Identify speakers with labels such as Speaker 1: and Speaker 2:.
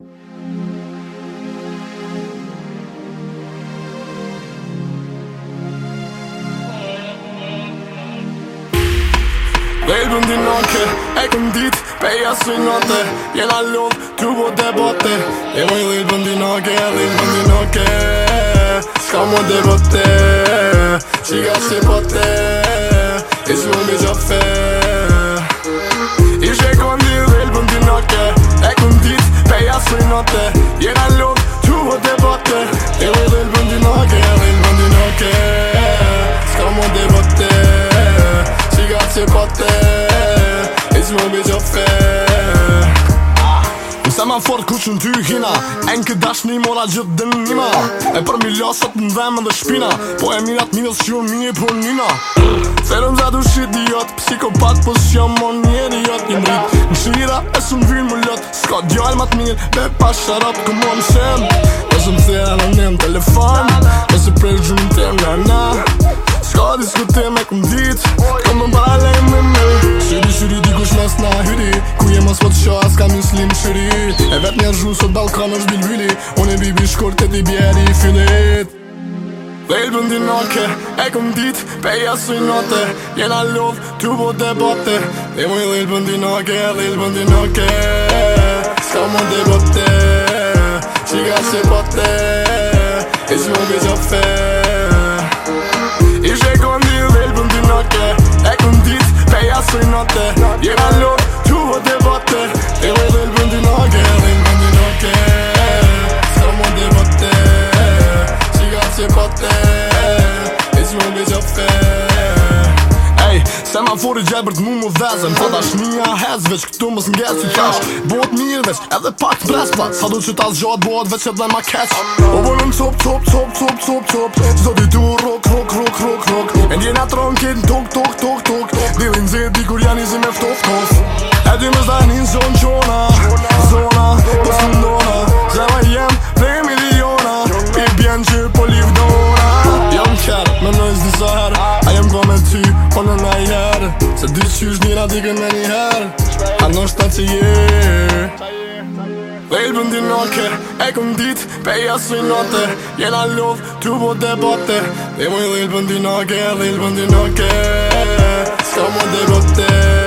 Speaker 1: Väl din nake, the dit, beja syngande Gjelder lov, tro og debatter Jeg var jo ilven din hage, ilven din hage Skam og debatter, kikker ikke på det Ikke om vi kjøper se pote E që më bi gjo fe Se ma fort ku që në ty hina E në këtë dash një mora gjithë dhe në njima E për milja sot në dhemë dhe shpina Po e mirat minës dhe u një e për njina Ferëm za du shi idiot Psikopat po shi jam mon një idiot Një mrit në shira e së më vin më lot Ska djojnë matë mirë Be pasharat ku më në shem Po shumë të janë në një telefon Po se prej gjumë të janë nga na Ska diskutim e këm dit Kom më bale me me Shiri shiri di kush mas na hyri Ku jem as po të shoh as kam një slim shiri E vet një rru sot balkan është bil vili bibi shkurt e di bjeri i finit Lejt bëndi nake E këm dit Peja së i note Jena lov Tu bo debote E moj il bëndi nake Lejt bëndi nake Ska mo debote Qiga se pote E smoke is a fair sui notte Io yeah, allo, tu o te botte E lei del vendi no che E il vendi no che Siamo di botte Si grazie botte E si vuole già fe Semafori gjebërt mu më vezën Po ta shmija hez veç këtu mës ngeci Kash, bot mirë veç edhe pak pres pa Sa du që ta bot veç edhe ma keq O volum top top top top top top Zdo di du rok rok rok rok rok E ndjena tronkit në tok tok tok tok Unë në zonë qona Zona Po së ndona Zema jem Dhe miliona I bjen që po liv në ona Jam kjer Me nëjës disa her A jem po me ty Po në nëjë Se dy që është njëra Dikën në një her A në shtë të je Lejtë bëndi nërke E këm dit Peja së i nëte Jena lov Tu po debote Dhe moj lejtë bëndi nërke Lejtë bëndi nërke Së më debote